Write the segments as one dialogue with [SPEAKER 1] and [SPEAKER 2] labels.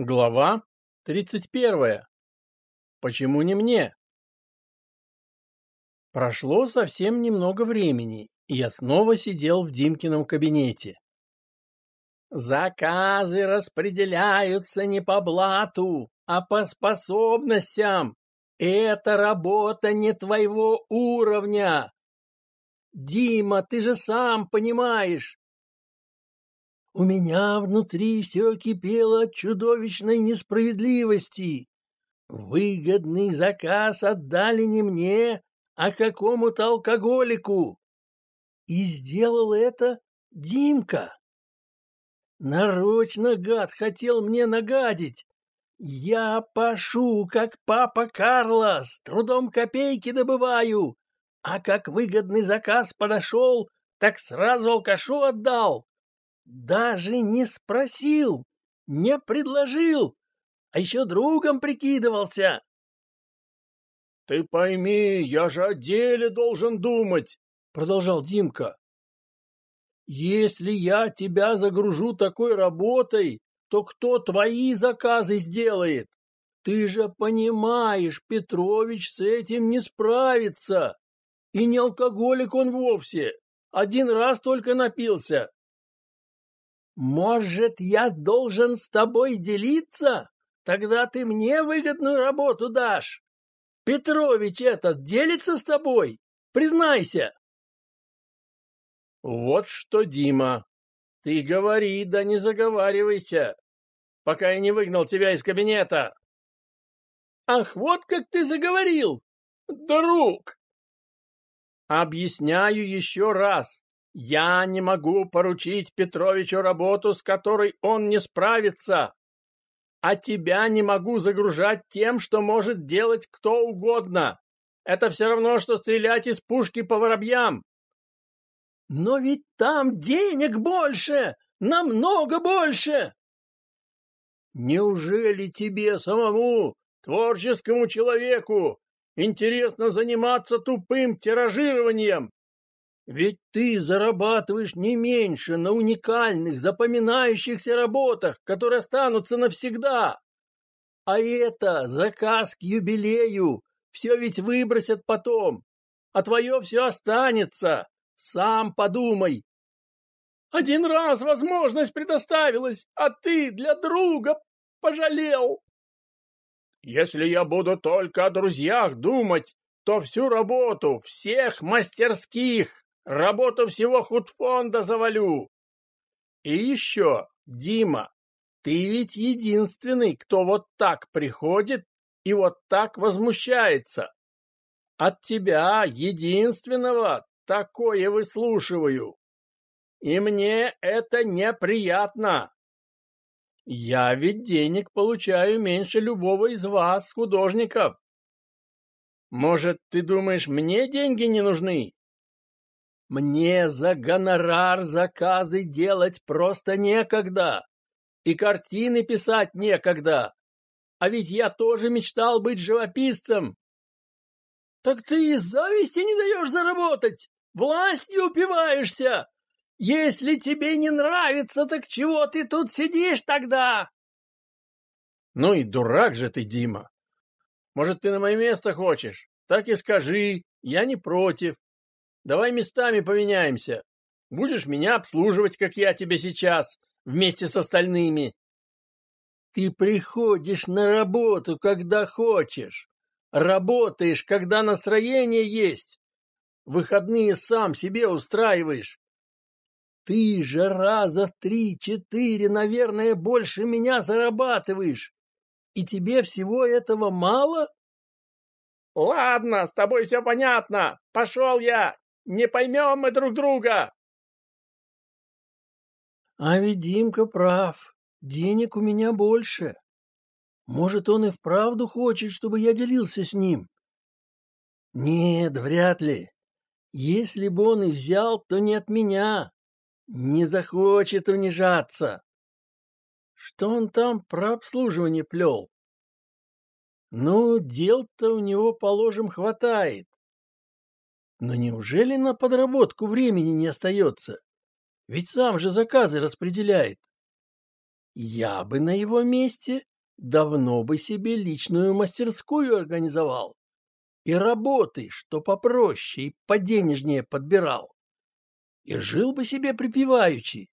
[SPEAKER 1] Глава 31. Почему не мне? Прошло совсем немного времени, и я снова сидел в Димкином кабинете. Заказы распределяются не по блату, а по способностям. Это работа не твоего уровня. Дима, ты же сам понимаешь, у меня внутри все кипело от чудовищной несправедливости. Выгодный заказ отдали не мне, а какому-то алкоголику. И сделал это Димка. Нарочно гад хотел мне нагадить. Я пашу, как папа Карло, с трудом копейки добываю. А как выгодный заказ подошел, так сразу алкашу отдал. Даже не спросил, не предложил, а еще другом прикидывался. — Ты пойми, я же о деле должен думать, — продолжал Димка. — Если я тебя загружу такой работой, то кто твои заказы сделает? Ты же понимаешь, Петрович с этим не справится. И не алкоголик он вовсе. Один раз только напился. Может, я должен с тобой делиться? Тогда ты мне выгодную работу дашь. Петрович этот делится с тобой? Признайся. Вот что, Дима, ты говори, да не заговаривайся, пока я не выгнал тебя из кабинета. Ах, вот как ты заговорил, друг! Объясняю еще раз. Я не могу поручить Петровичу работу, с которой он не справится. А тебя не могу загружать тем, что может делать кто угодно. Это все равно, что стрелять из пушки по воробьям. Но ведь там денег больше, намного больше. Неужели тебе самому, творческому человеку, интересно заниматься тупым тиражированием? Ведь ты зарабатываешь не меньше на уникальных, запоминающихся работах, которые останутся навсегда. А это заказ к юбилею. Все ведь выбросят потом. А твое все останется. Сам подумай. Один раз возможность предоставилась, а ты для друга пожалел. Если я буду только о друзьях думать, то всю работу всех мастерских Работу всего худфонда завалю. И еще, Дима, ты ведь единственный, кто вот так приходит и вот так возмущается. От тебя, единственного, такое выслушиваю. И мне это неприятно. Я ведь денег получаю меньше любого из вас, художников. Может, ты думаешь, мне деньги не нужны? Мне за гонорар заказы делать просто некогда. И картины писать некогда. А ведь я тоже мечтал быть живописцем. Так ты из зависти не даешь заработать, властью упиваешься. Если тебе не нравится, так чего ты тут сидишь тогда? Ну и дурак же ты, Дима. Может, ты на мое место хочешь? Так и скажи, я не против. Давай местами поменяемся. Будешь меня обслуживать, как я тебе сейчас, вместе с остальными. Ты приходишь на работу, когда хочешь. Работаешь, когда настроение есть. Выходные сам себе устраиваешь. Ты же раза в три-четыре, наверное, больше меня зарабатываешь. И тебе всего этого мало? Ладно, с тобой все понятно. Пошел я. Не поймем мы друг друга!» А ведь Димка прав. Денег у меня больше. Может, он и вправду хочет, чтобы я делился с ним? Нет, вряд ли. Если бы он и взял, то не от меня. Не захочет унижаться. Что он там про обслуживание плел? Ну, дел-то у него, положим, хватает. Но неужели на подработку времени не остается? Ведь сам же заказы распределяет. Я бы на его месте давно бы себе личную мастерскую организовал. И работы, что попроще и поденежнее подбирал. И жил бы себе припеваючи.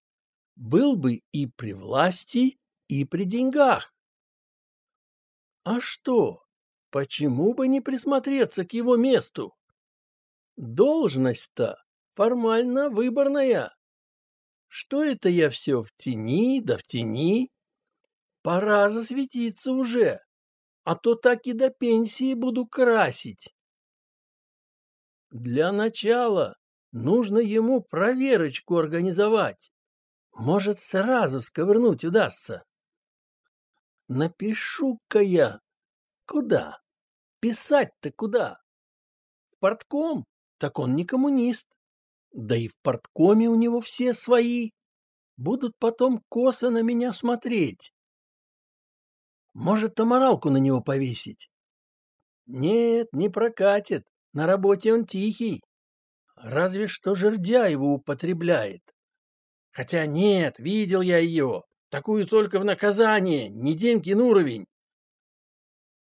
[SPEAKER 1] Был бы и при власти, и при деньгах. А что? Почему бы не присмотреться к его месту? Должность-то формально выборная. Что это я все в тени, да в тени? Пора засветиться уже, а то так и до пенсии буду красить. Для начала нужно ему проверочку организовать. Может, сразу сковырнуть удастся. Напишу-ка я. Куда? Писать-то куда? В портком? Так он не коммунист. Да и в порткоме у него все свои. Будут потом косо на меня смотреть. Может, тамаралку на него повесить? Нет, не прокатит. На работе он тихий. Разве что жердя его употребляет. Хотя нет, видел я ее. Такую только в наказание, не Демкин уровень.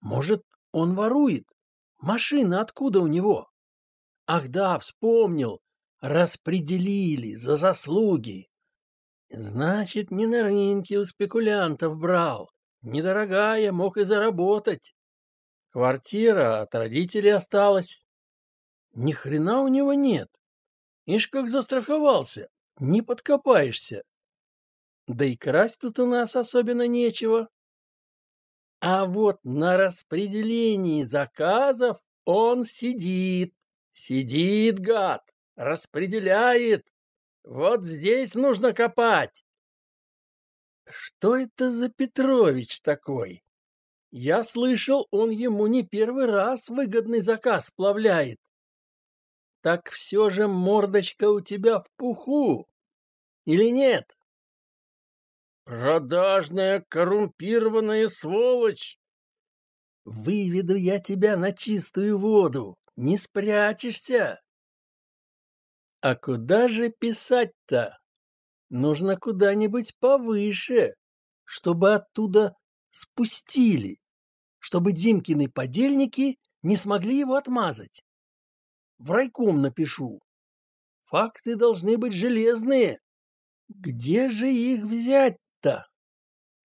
[SPEAKER 1] Может, он ворует? Машина откуда у него? Ах да, вспомнил. Распределили за заслуги. Значит, не на рынке у спекулянтов брал. Недорогая, мог и заработать. Квартира от родителей осталась. Ни хрена у него нет. Ишь как застраховался, не подкопаешься. Да и красть тут у нас особенно нечего. А вот на распределении заказов он сидит. Сидит, гад, распределяет. Вот здесь нужно копать. Что это за Петрович такой? Я слышал, он ему не первый раз выгодный заказ сплавляет. Так все же мордочка у тебя в пуху. Или нет? Продажная коррумпированная сволочь! Выведу я тебя на чистую воду, не спрячешься. А куда же писать-то? Нужно куда-нибудь повыше, чтобы оттуда спустили, чтобы Димкины подельники не смогли его отмазать. В райком напишу. Факты должны быть железные. Где же их взять-то?